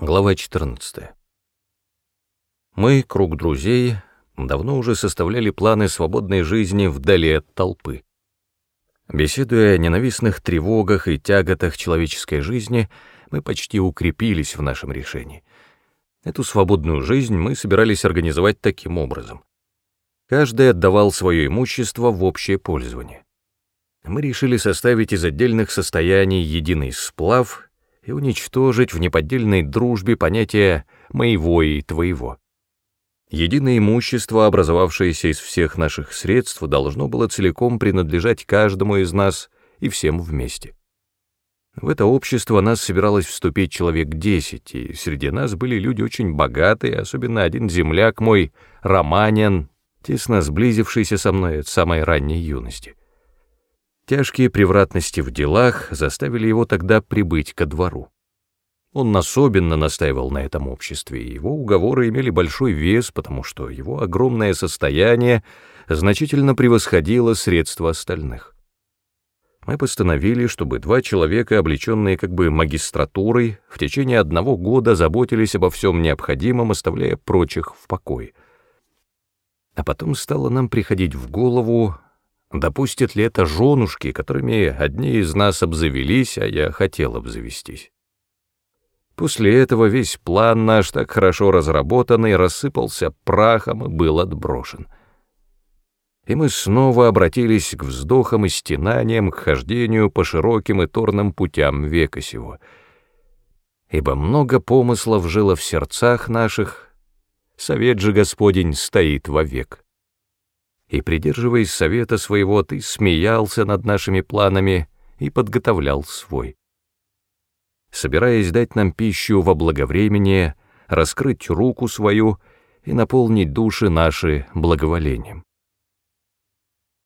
Глава 14. Мы, круг друзей, давно уже составляли планы свободной жизни вдали от толпы. Беседуя о ненавистных тревогах и тяготах человеческой жизни, мы почти укрепились в нашем решении. Эту свободную жизнь мы собирались организовать таким образом. Каждый отдавал свое имущество в общее пользование. Мы решили составить из отдельных состояний единый сплав и уничтожить в неподдельной дружбе понятие «моего» и «твоего». Единое имущество, образовавшееся из всех наших средств, должно было целиком принадлежать каждому из нас и всем вместе. В это общество нас собиралось вступить человек десять, и среди нас были люди очень богатые, особенно один земляк мой, романин, тесно сблизившийся со мной от самой ранней юности. Тяжкие превратности в делах заставили его тогда прибыть ко двору. Он особенно настаивал на этом обществе, и его уговоры имели большой вес, потому что его огромное состояние значительно превосходило средства остальных. Мы постановили, чтобы два человека, облеченные как бы магистратурой, в течение одного года заботились обо всем необходимом, оставляя прочих в покое. А потом стало нам приходить в голову, Допустят ли это женушки, которыми одни из нас обзавелись, а я хотел обзавестись? После этого весь план наш, так хорошо разработанный, рассыпался прахом и был отброшен. И мы снова обратились к вздохам и стенаниям, к хождению по широким и торным путям века сего. Ибо много помыслов жило в сердцах наших, совет же Господень стоит вовек и, придерживаясь совета своего, ты смеялся над нашими планами и подготовлял свой. Собираясь дать нам пищу во благовремение, раскрыть руку свою и наполнить души наши благоволением.